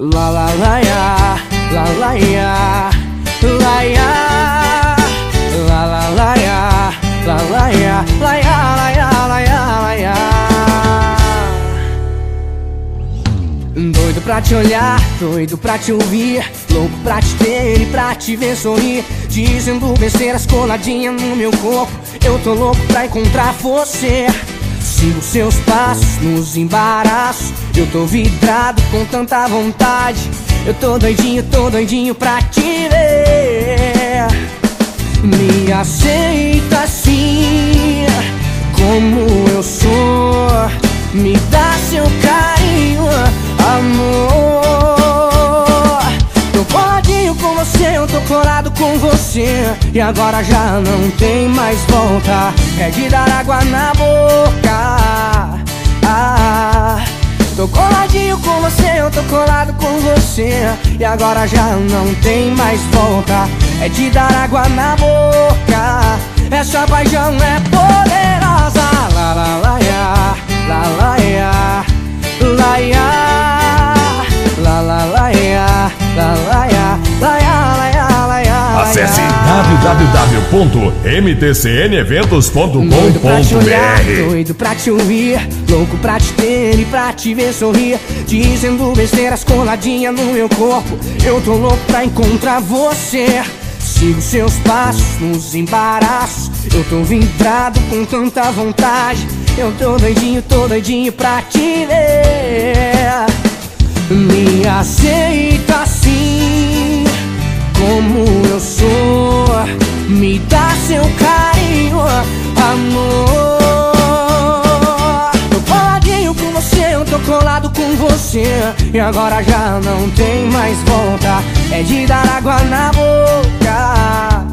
La la la ya, la la ya, la ya, la la la ya, la la ya, la ya, la ya, la ya, la ya. Doido pra te olhar, doido pra te ouvir, louco pra te ter e pra te ver sorrir, dizendo besteiras coladinha no meu corpo. Eu tô louco pra encontrar você. Sigo seus passos nos embaraços. Eu tô vidrado com tanta vontade. Eu tô doidinho, tô doidinho pra te ver. Me aceita assim, colado com você. E agora já não tem mais volta. É de dar água na boca. Ah, tô coladinho com você, eu tô colado com você. E agora já não tem mais volta. É de dar água na boca. Essa paixão é poderosa. La la la ya, la la ya, la ya, la la la ya, la la Acesse www.mtcn-eventos.com.br doido pra te ouvir, louco pra te ter e pra te ver sorrir, dizendo besteiras coladinha no meu corpo. Eu tô louco pra encontrar você. Sigo seus passos nos embaraços. Eu tô vidrado com tanta vontade. Eu tô doidinho, tô doidinho pra te ver. Me aceita assim, como eu sou. Me dá seu carinho, amor. Tô coladinho com você, eu tô colado com você. E agora já não tem mais volta. É de dar água na boca.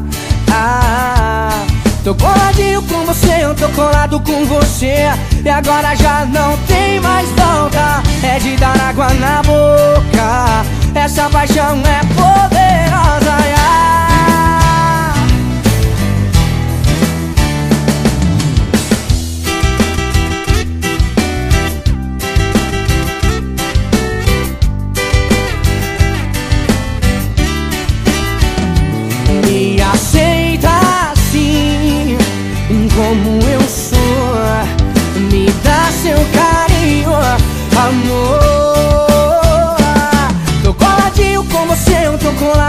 Ah, tô coladinho com você, eu tô colado com você. E agora já não tem mais volta. É de dar água na boca. Essa paixão é poderosa.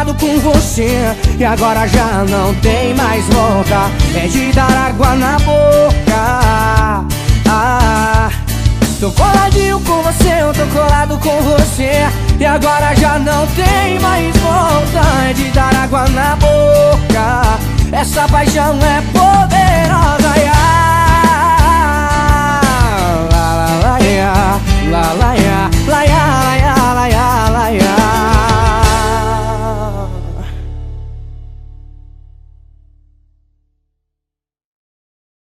Colado com você. E agora já não tem mais volta. É de dar água na boca. Ah, Tô coladinho com você, eu tô colado com você E agora já não tem mais volta É de dar água na boca Essa paixão é